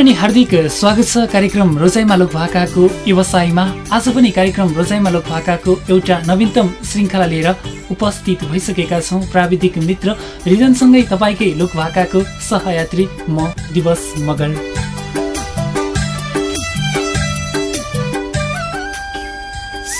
अनि हार्दिक स्वागत छ कार्यक्रम रोजाइमा लोक भाकाको व्यवसायमा। आज पनि कार्यक्रम रोजाइमा लोक भाकाको एउटा नवीनतम श्रृङ्खला लिएर उपस्थित भइसकेका छौँ प्राविधिक मित्र। रिजनसँगै तपाईँकै लोक भाकाको सहयात्री म दिवस मगर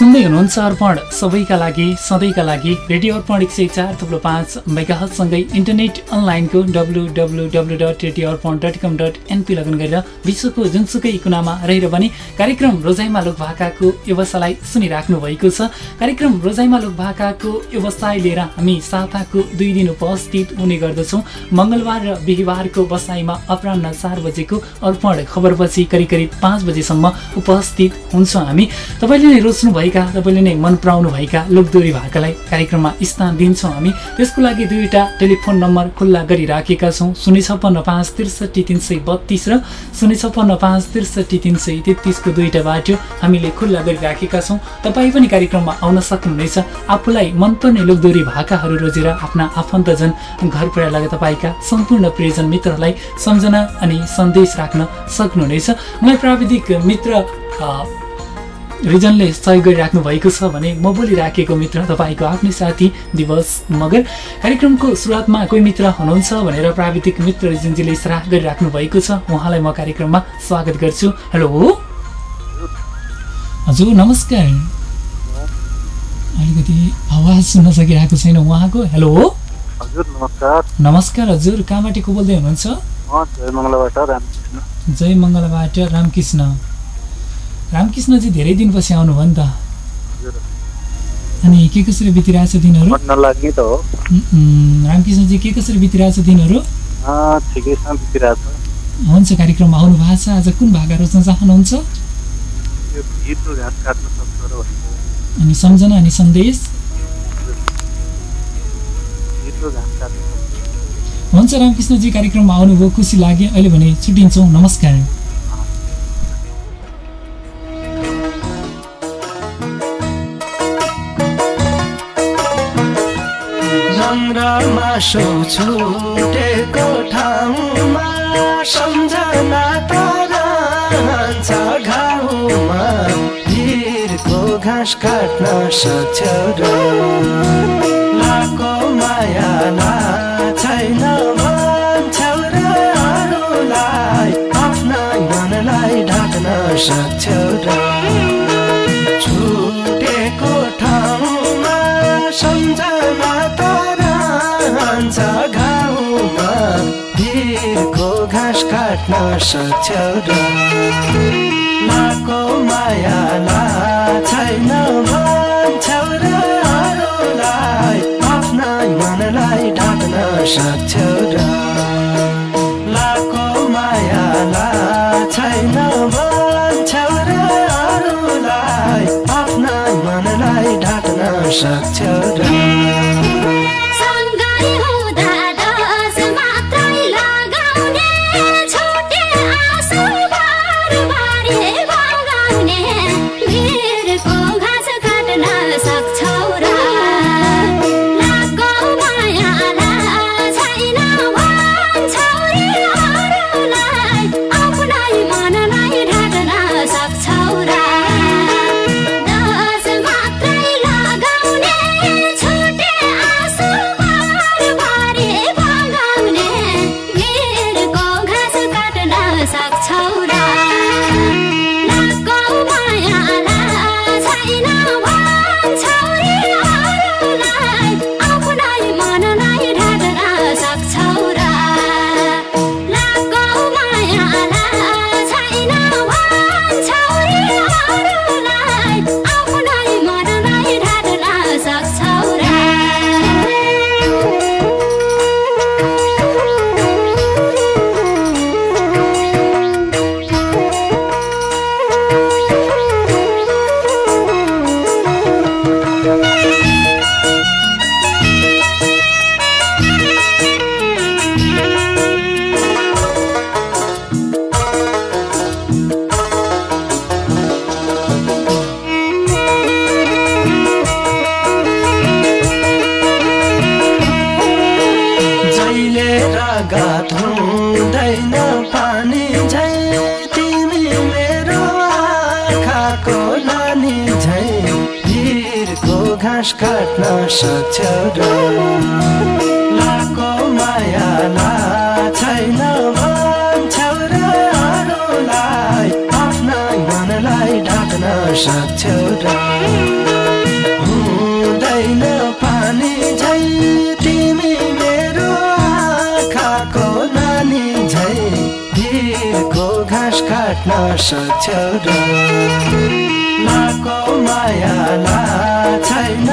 सुन्दै हुनुहुन्छ अर्पण। सबैका लागि सधैँका लागि रेडियो अर्पण एक सय चार थुप्रो पाँच मेगाहतसँगै इन्टरनेट अनलाइनको W W W dot radio Arpan dot com dot NP login गरेर विश्वको जुनसुकै कुनामा रहेर पनि कार्यक्रम रोजाइमा लोक भाकाको व्यवसायलाई सुनिराख्नु भएको छ। कार्यक्रम रोजाइमा लोक भाकाको व्यवसाय लिएर हामी साताको दुई दिन उपस्थित हुने गर्दछौँ। मङ्गलबार र बिहिबारको बसाइमा अपरान्न चार बजेको अर्पण खबरपछि करिब करिब पाँच बजेसम्म उपस्थित हुन्छौँ हामी। तपाईँले नै रोज्नु भएका तपाईँले नै मन पराउनु भएका लोकदोरी भाकालाई कार्यक्रममा स्थान दिन्छौँ हामी। त्यसको लागि दुईवटा टेलिफोन नम्बर खुल्ला गरिराखेका छौँ। शून्य छप्पन्न पाँच त्रिसठी तिन सय बत्तिस र शून्य छप्पन्न पाँच त्रिसठी तिन सय तेत्तिसको दुईवटा बाटो हामीले खुल्ला गरिराखेका छौँ। तपाईँ पनि कार्यक्रममा आउन सक्नुहुनेछ। आफूलाई मनपर्ने लोकदोरी भाकाहरू रोजेर आफ्ना आफन्तजन घर परिवार तपाईँका सम्पूर्ण प्रियजन मित्रहरूलाई सम्झना अनि सन्देश राख्न सक्नुहुनेछ। मलाई प्राविधिक मित्र रिजनले सहयोग गरिराख्नु भएको छ भने म बोलिराखेको मित्र तपाईँको आफ्नै साथी दिवस मगर कार्यक्रमको सुरुवातमा कोही मित्र हुनुहुन्छ भनेर प्राविधिक मित्र रिजनजीले सराह गरिराख्नु भएको छ। उहाँलाई म कार्यक्रममा स्वागत गर्छु। हेलो। हजुर नमस्कार। अलिकति आवाज सुन्न सकिरहेको छैन उहाँको। हेलो। नमस्कार। हजुर कहाँबाट को बोल्दै हुनुहुन्छ? जय मङ्गलबाट रामकृष्ण। रामकृष्णजी धेरै दिनपछि आउनुभयो नि त। अनि के कसरी बितिरहेछ दिनहरू? रामकृष्णजी के कसरी बितिरहेछ दिनहरू? हुन्छ कार्यक्रममा आउनु भएको छ। आज कुन भाका रोज्न चाहनुहुन्छ? अनि सम्झना अनि सन्देश? हुन्छ रामकृष्णजी कार्यक्रममा आउनुभयो। खुसी लाग्यो। अहिले भने छुट्टिन्छौँ। नमस्कार। मासो छुटेको ठाउँमा सम्झना तारा घाउमा। भिरको घाँस काट्न सक्छ र लाको माया छैन भन्छौ र अरूलाई आफ्ना मनलाई ढाक्न सक्छ। काट्न सक्छौ र लाको माया छैन भन्छौ र अरूलाई आफ्ना मनलाई ढाक्न सक्छौ र। लाको माया छैन भन्छौ र अरूलाई आफ्ना मनलाई ढाक्न सक्छौ र। हुँदैन पानी झै। तिमी मेरो आँखाको नानी झै। भिरको घाँस काट्न सक्छौ र। लाको मायाला छैन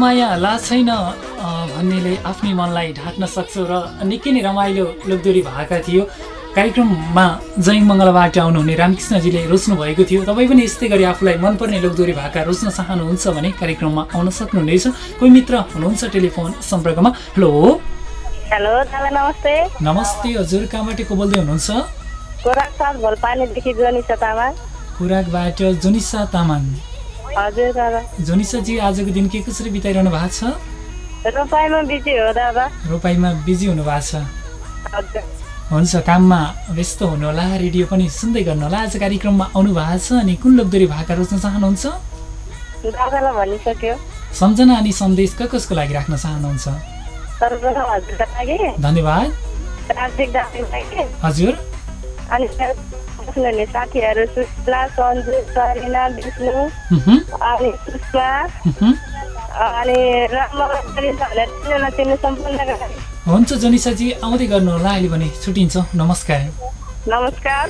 माया ला छैन भन्नेले आफ्नै मनलाई ढाक्न सक्छौ र निकै नै रमाइलो लोकदोरी भएका थियो। कार्यक्रममा जैन मङ्गलबाट आउनुहुने रामकृष्णजीले रोज्नु भएको थियो। तपाईँ पनि यस्तै गरी आफूलाई मनपर्ने लोकदोरी भाका रोज्न चाहनुहुन्छ भने कार्यक्रममा आउन सक्नुहुनेछ। कोही मित्र हुनुहुन्छ टेलिफोन सम्पर्कमा? हेलो? हेलो नमस्ते। नमस्ते हजुर कहाँबाट को बोल्दै हुनुहुन्छ खुराकबाट जोनिसा तामाङ। हजुर दादा। जोनिसाजी आजको दिन के कसरी बिताइरहनु भएको छ? रोपाइमा बिजी हो दादा। रोपाइमा बिजी हुनु भएको छ। हुन्छ काममा व्यस्त हुनुहोला रेडियो पनि सुन्दै गर्नुहोला। आज कार्यक्रममा आउनु भएको छ अनि कुन लोकदोरी भाका रोज्न चाहनुहुन्छ? दादालाई भनिसक्यो। सम्झना अनि सन्देश क कसको लागि राख्न चाहनुहुन्छ? धन्यवाद। हजुर। बस्नुहुने साथीहरू सुशीला सन्जु सरिना विष्णु अनि सुषमा। अनि हुन्छ जनिसाजी आउँदै गर्नुहोला अहिले भने छुट्टिन्छौँ। नमस्कार। नमस्कार।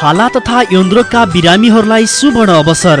छाला तथा यौनरोगका बिरामीहरूलाई सुवर्ण अवसर।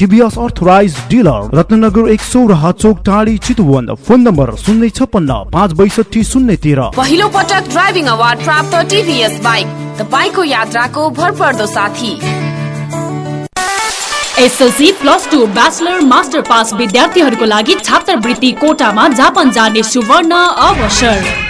टिभीएस अर्थराइज डिलर रत्नगर एक सौराहा चोक टाढी चितुवन। फोन नम्बर शून्य छप्पन्न पाँच बैसठी शून्य तेह्र। पहिलो पटक ड्राइभिङ अवार्ड प्राप्त टिभीएस बाइक। तपाईँको यात्राको भरपर्दो साथी। SLC plus two bachelor master pass विद्यार्थीहरूको लागि छात्रवृत्ति कोटामा जापान जाने सुवर्ण अवसर।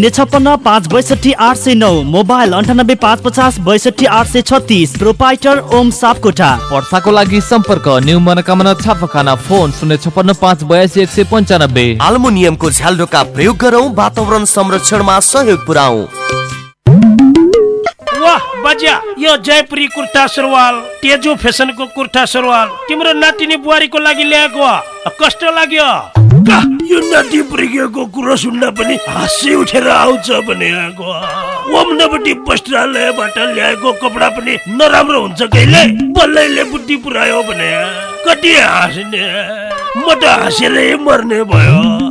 शून्य छप्पन्न पाँच बैसठी आठ सय नौ मोबाइल अन्ठानब्बे पाँच पचास बैसठी आठ सय छत्तिस प्रोपाइटर ओम सापकोटा वर्षाको लागि सम्पर्क न्यू मनोकामना छापाखाना फोन शून्य छप्पन्न पाँच बयासी एक सय पन्चानब्बे। झ्यालडोका प्रयोग गरौँ वातावरण संरक्षणमा सहयोग पुऱ्याउ वाह बजा यो जयपुरी कुर्ता सुरुवाल तेजु फेसनको कुर्ता सुरुवाल तिम्रो नातिनी बुहारीको लागि ल्याएको। कस्तो लाग्यो? यो नाति पुर्किएको कुरो सुन्दा पनि हाँसी उठेर आउँछ भने आएको ओम्नपट्टि वस्त्रालयबाट ल्याएको कपडा पनि नराम्रो हुन्छ कहिले? बल्लैले बुद्धि पुऱ्यायो भने कति हाँस्ने? म त हाँसेरै मर्ने भयो।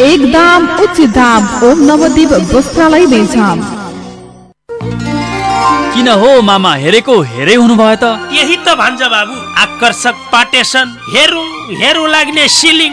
एकदम उचित दाम ओम नवदीप वस्त्रालय बेचाम किन हो मामा हेरेको हेरै हुनुभयो त? यही त भन्छ बाबु। आकर्षक पाटेसन। हेरौँ हेरौँ लाग्ने सिलिङ।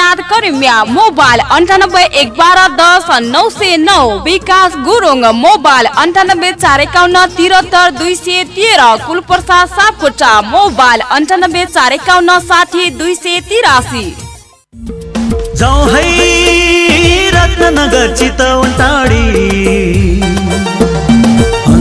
इनाद करिमिया मोबाइल अन्ठानब्बे एक बाह्र दस नौ सय नौ विकास गुरुङ मोबाइल अन्ठानब्बे चार एकाउन्न तिहत्तर दुई सय तेह्र कुलप्रसाद सापकोटा मोबाइल अन्ठानब्बे चार एकाउन्न साठी दुई सय तिरासी। रत्नगर चितवन टाढी।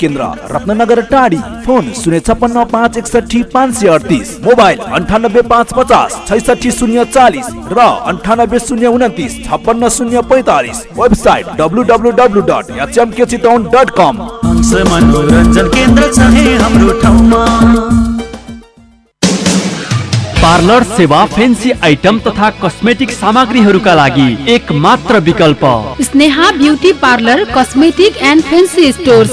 केन्द्र रत्नगर टाढी। फोन शून्य छप्पन्न पाँच एकसठी पाँच सय अडतिस। मोबाइल अन्ठानब्बे पाँच पचास छैसठी शून्य चालिस र अन्ठानब्बे शून्य उन्तिस छप्पन्न शून्य पैँतालिस। Website W W W dot HMK Chitwan dot com. Hans मनोरञ्जन केन्द्र छ है हाम्रो ठाउँमा। पार्लर सेवा फेन्सी आइटम तथा कस्मेटिक सामग्रीहरूका लागि एक मात्र विकल्प। Sneha beauty parlour cosmetic and fancy stores.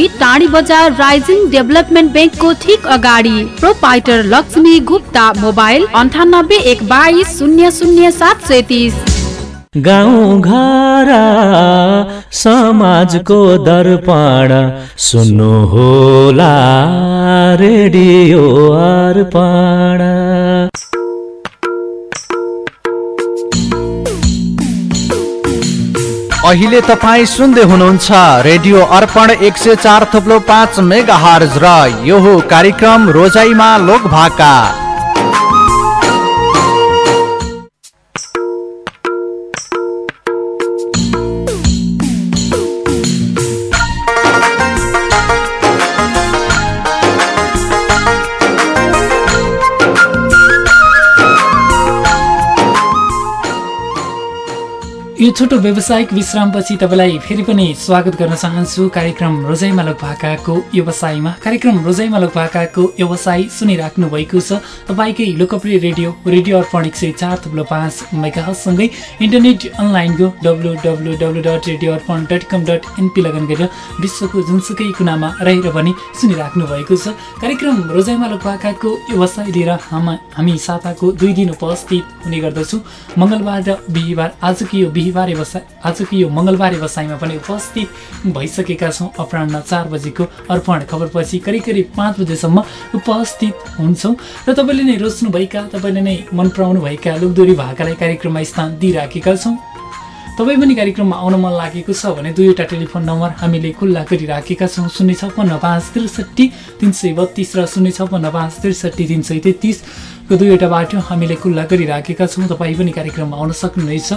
टाढी बजार राइजिङ डेभलपमेन्ट ब्याङ्कको ठिक अगाडि। प्रोपाइटर लक्ष्मी गुप्ता मोबाइल अन्ठानब्बे एक बाइस शून्य शून्य सात सय तिस गाउँ घर समाजको दर्पण सुन्नु होला रेडियो अर्पण। अहिले तपाईँ सुन्दै हुनुहुन्छ रेडियो अर्पण एक सय चार पाँच मेगा हर्ज र यो कार्यक्रम रोजाइमा लोक यो छोटो व्यावसायिक विश्रामपछि तपाईँलाई फेरि पनि स्वागत गर्न चाहन्छु। कार्यक्रम रोजाइमा लोक भाकाको व्यवसायमा। कार्यक्रम रोजाइमा लोक भाकाको व्यवसाय सुनिराख्नु भएको छ। तपाईँकै लोकप्रिय रेडियो रेडियो अर्पण एक सय चार थुप्रो पाँच मेगासँगै इन्टरनेट अनलाइनको W W W dot radio Arpan dot com dot NP login गरेर विश्वको जुनसुकै कुनामा रहेर पनि सुनिराख्नु भएको छ। कार्यक्रम रोजाइमा लोक भाकाको व्यवसाय लिएर हाम साताको दुई दिन उपस्थित हुने गर्दछौँ। मङ्गलबार र बिहिबार आजको यो बिहिबार रविवार बसाइ आजको यो मङ्गलबारे बसाइमा पनि उपस्थित भइसकेका छौँ। अपराह्न चार बजेको अर्पण खबरपछि करिब करिब पाँच बजेसम्म उपस्थित हुन्छौँ। र तपाईँले नै रोज्नुभएका तपाईँले नै मन पराउनुभएका लोकदोरी भाकालाई कार्यक्रममा स्थान दिइराखेका छौँ। तपाईँ पनि कार्यक्रममा आउन मन लागेको छ भने दुईवटा टेलिफोन नम्बर हामीले खुल्ला गरिराखेका छौँ। शून्य छप्पन्न पाँच त्रिसठी तिन सय बत्तिस र शून्य छप्पन्न पाँच त्रिसठी तिन सय तेत्तिसको दुईवटा बाटो हामीले खुल्ला गरिराखेका छौँ। तपाईँ पनि कार्यक्रममा आउन सक्नुहुनेछ।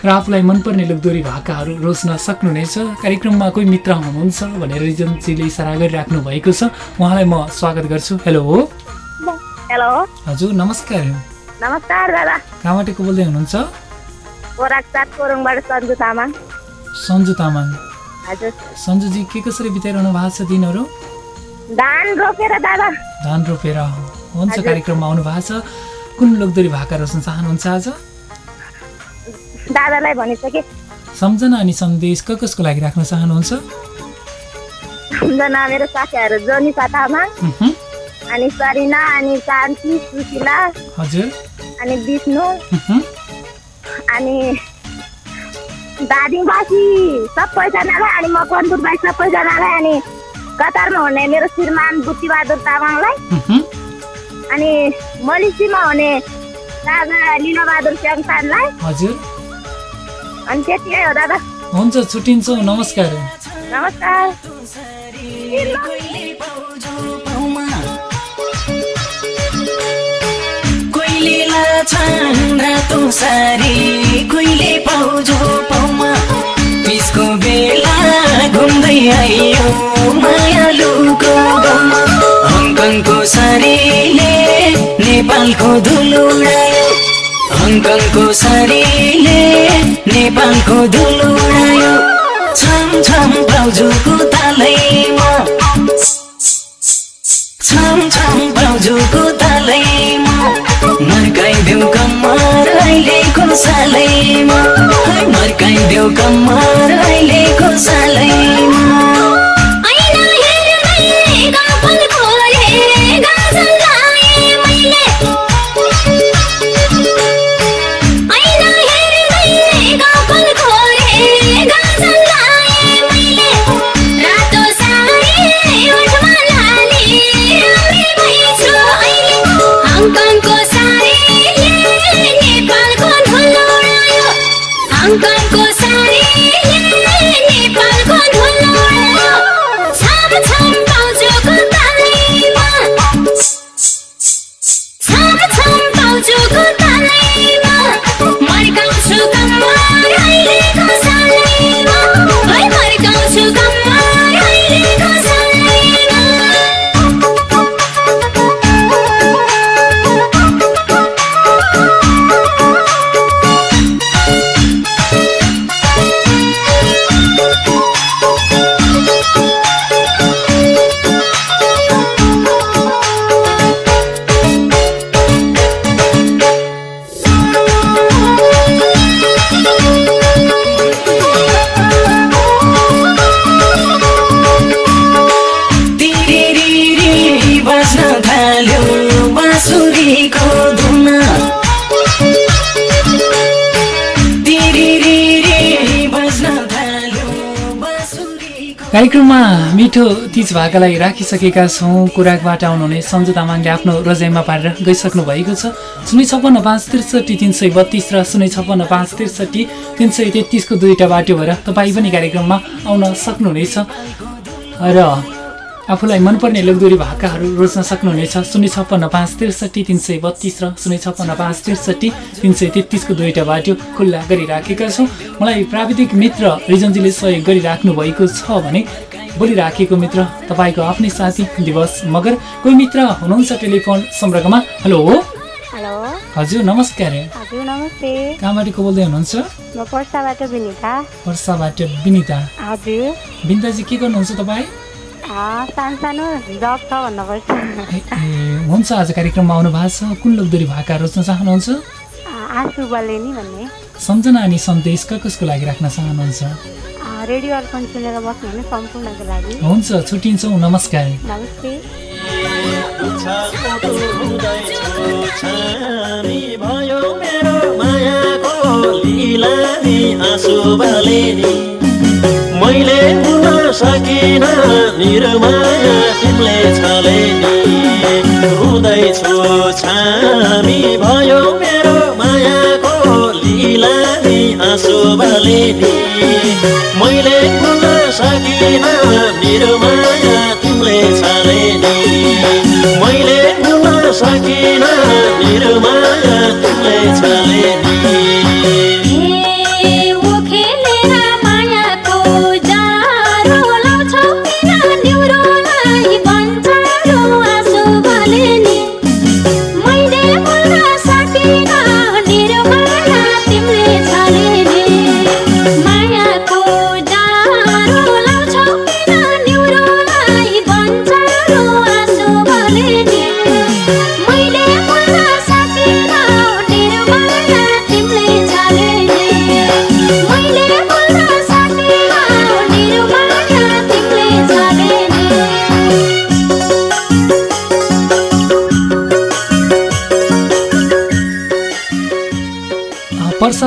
र आफूलाई मनपर्ने लोकदोरी भाकाहरू रोज्न सक्नुहुनेछ कार्यक्रममा कोही मित्र हुनुहुन्छ भनेर रिजनजीले इसारा गरिराख्नु भएको छ। उहाँलाई म स्वागत गर्छु। हेलो। हो हेलो। हजुर नमस्कार। नमस्कार दादा। कहाँबाट को बोल्दै हुनुहुन्छ? सन्जु तामाङ। सन्जुजी के कसरी बिताइरहनु भएको छ दिनहरू? धान रोपेर दादा। धान रोपेर हुन्छ। कार्यक्रममा आउनु भएको छ। कुन लोकदोरी भाका रोज्न चाहनुहुन्छ आज? दादालाई भनिसके। सम्झना अनि सन्देश क कसको लागि राख्न चाहनुहुन्छ? सम्झना मेरो साथीहरू जोनिसा तामाङ अनि सरिना अनि शान्ति सुशीला। हजुर। अनि विष्णु। अनि दादिङवासी सबैजनालाई अनि मकवानपुरबाई सबैजनालाई अनि कतारमा हुने मेरो श्रीमान बुद्धिबहादुर तामाङलाई। अनि मलिसीमा हुने दादा लिलाबहादुर स्याङसानलाई हजुर। अनि त्यति हो दादा? हुन्छ छुट्टिन्छौँ नमस्कार। नमस्कार। कोइले लाछन् रातो सारी कोइले पाउजो पाउमा। पिसको बेला घुम्दै आइयो मायालुको गाउँमा हङकङको सारीले नेपालको धुलो उडायो। हङकङको सारीले नेपालको धुलो उडायो। छम छम पाउजोको तालैमा। छम छम पाउजोको तालैमा। मर्काइदेऊ कम्मर अहिलेको सालैमा मर्काइदेऊ कम्मर अहिलेको सालैमा कार्यक्रममा मिठो तिज भाकालाई राखिसकेका छौँ। कुराकबाट आउनुहुने सन्जु तामाङले आफ्नो रजाइमा पारेर गइसक्नु भएको छ। शून्य छप्पन्न पाँच त्रिसठी तिन सय बत्तिस र शून्य छप्पन्न पाँच त्रिसठी तिन सय तेत्तिसको दुईवटा बाटो भएर तपाईँ पनि कार्यक्रममा आउन सक्नुहुनेछ। र आफूलाई मनपर्ने लोकदोरी भाकाहरू रोज्न सक्नुहुनेछ। शून्य छप्पन्न पाँच त्रिसठी तिन सय बत्तिस र शून्य छप्पन्न पाँच त्रिसठी तिन सय तेत्तिसको दुईवटा बाटो खुल्ला गरिराखेका छौँ। मलाई प्राविधिक मित्र रिजनजीले सहयोग गरिराख्नु भएको छ भने बोलिराखेको मित्र तपाईँको आफ्नै साथी दिवस मगर कोही मित्र हुनुहुन्छ टेलिफोन सम्पर्कमा? हेलो? हेलो। हजुर नमस्कार। हजुर नमस्ते। कहाँबाट को बोल्दै हुनुहुन्छ? म पर्साबाट विनिता वर्षाबाट विनिता हजुर। के गर्नुहुन्छ तपाईँ? सानो जब छ भन्नुपर्छ ए हुन्छ आज कार्यक्रममा आउनु भएको छ। कुन लोकदोरी भाका रोज्न चाहनुहुन्छ? आ, आँसु बलेनी भन्ने। सम्झना अनि सन्देश क कसको लागि राख्न चाहनुहुन्छ? आ, रेडियो अर्पण सुनेर बस्नु भने सम्पूर्णको लागि। हुन्छ छुट्टिन्छौँ नमस्कार। नमस्ते। भयो मेरो मायाको लीला नि आँसु बाले नि मैले भुल्न सकिन निर्माया तिमीले छले नि। रुँदैछु छामी भयो मेरो मायाको लीला आँसु बाले नि। मैले भुल्न सकिन निर्माया तिमीले छले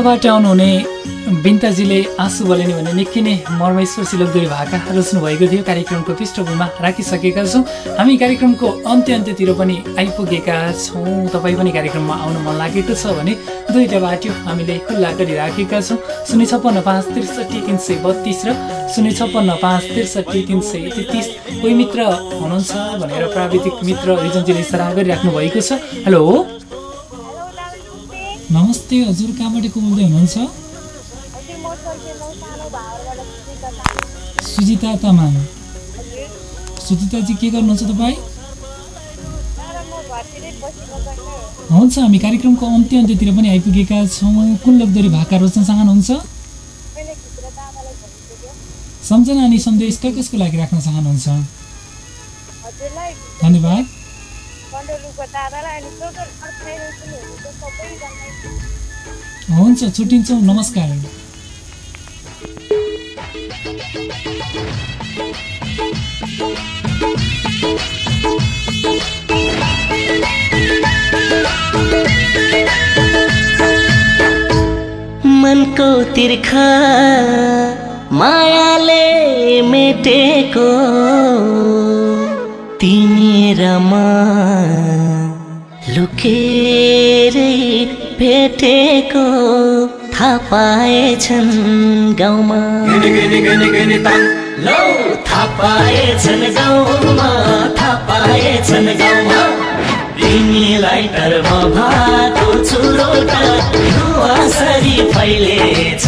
पर्साबाट आउनुहुने बिन्ताजीले आँसु बलेनी भने निकै नै मर्मेश्वर सिलोकदुरी भाका रोज्नु भएको थियो। कार्यक्रमको पृष्ठभूमिमा राखिसकेका छौँ। हामी कार्यक्रमको अन्त्य अन्त्यतिर पनि आइपुगेका छौँ। तपाईँ पनि कार्यक्रममा आउनु मन लागेको छ भने दुईवटा बाटो हामीले खुल्ला गरिराखेका छौँ। शून्य छप्पन्न पाँच त्रिसठी तिन सय बत्तिस र शून्य छप्पन्न पाँच त्रिसठी तिन सय तेत्तिस। कोही मित्र हुनुहुन्छ भनेर प्राविधिक मित्र रिजनजीले इसारा गरिराख्नु भएको छ। हेलो? नमस्ते हजुर कहाँबाट को बोल्दै हुनुहुन्छ? सुजिता तामाङ। सुजिताजी के गर्नुहुन्छ तपाईँ? हुन्छ हामी कार्यक्रमको अन्त्य अन्त्यतिर पनि आइपुगेका छौँ। कुन लोकदोरी भाका रोज्न चाहनुहुन्छ सम्झना अनि सन्देश कसको लागि राख्न चाहनुहुन्छ? धन्यवाद। हुन्छ छुट्टिन्छौँ नमस्कार। मनको तिर्खा मायाले मेटेको। तिमी र म लुकेरै भेटेको थाहा पाएछन् गाउँमा थाहा पाएछन् गाउँमा थाहा पाएछन् गाउँमा तिमीलाई टर्म भएको चुरोटा धुवासरी फैलेछ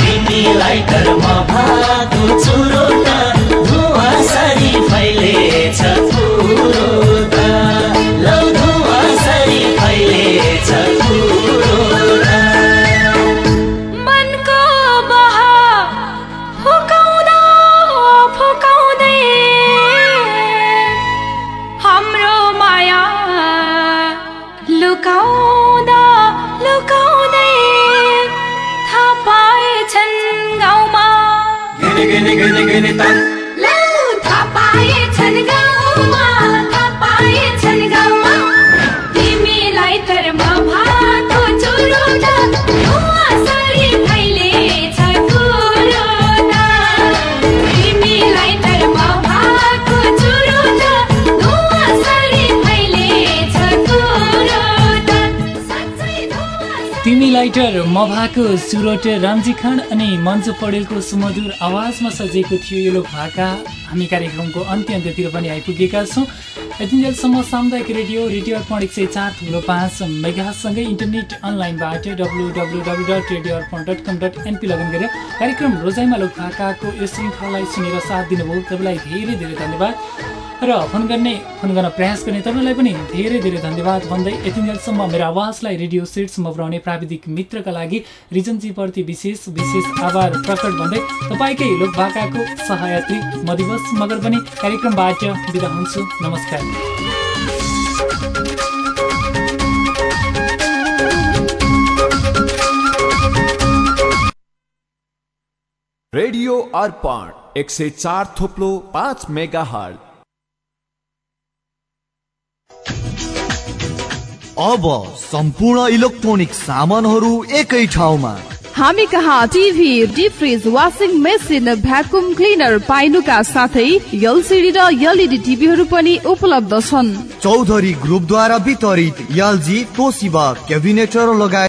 तिमीलाई भएको म भएको चुरोट रामजी खान अनि मन्जु पौडेलको सुमधुर आवाजमा सजिएको थियो यो लोक भाका हामी कार्यक्रमको अन्त्य अन्त्यतिर पनि आइपुगेका छौँ। यतिन्जेलसम्म सामुदायिक रेडियो रेडियो अर्पण एक सय चार थुप्रो पाँच मेगासँगै इन्टरनेट अनलाइनबाट W W W dot radio Arpan dot com dot NP login गरेर कार्यक्रम रोजाइमा लोक भाकाको यो श्रृङ्खलालाई सुनेर साथ दिनुभयो। तपाईँलाई धेरै धेरै धन्यवाद। र फोन गर्ने फोन गर्न प्रयास गर्ने तपाईँलाई पनि धेरै धेरै धन्यवाद भन्दै यतिन्जेलसम्म मेरो आवाजलाई रेडियो सेटसम्म पुर्याउने प्राविधिक मित्रका लागि रिजनजीप्रति विशेष विशेष आभार प्रकट भन्दै तपाईँकै लोकभाकाको सहयात्री म दिवस मगर पनि कार्यक्रमबाट बिदा हुन्छु। नमस्कार। रेडियो अर्पण एक सय चार थोप्लो पाँच मेगा अब सम्पूर्ण इलेक्ट्रोनिक सामानहरू एकै ठाउँमा। हामी कहाँ TV deep fridge washing machine vacuum cleaner पाइनुका साथै एलसिडी र एलइडी टिभीहरू पनि उपलब्ध छन्। चौधरी ग्रुपद्वारा वितरित एलजी तोसिबा क्याबिनेटर लगायत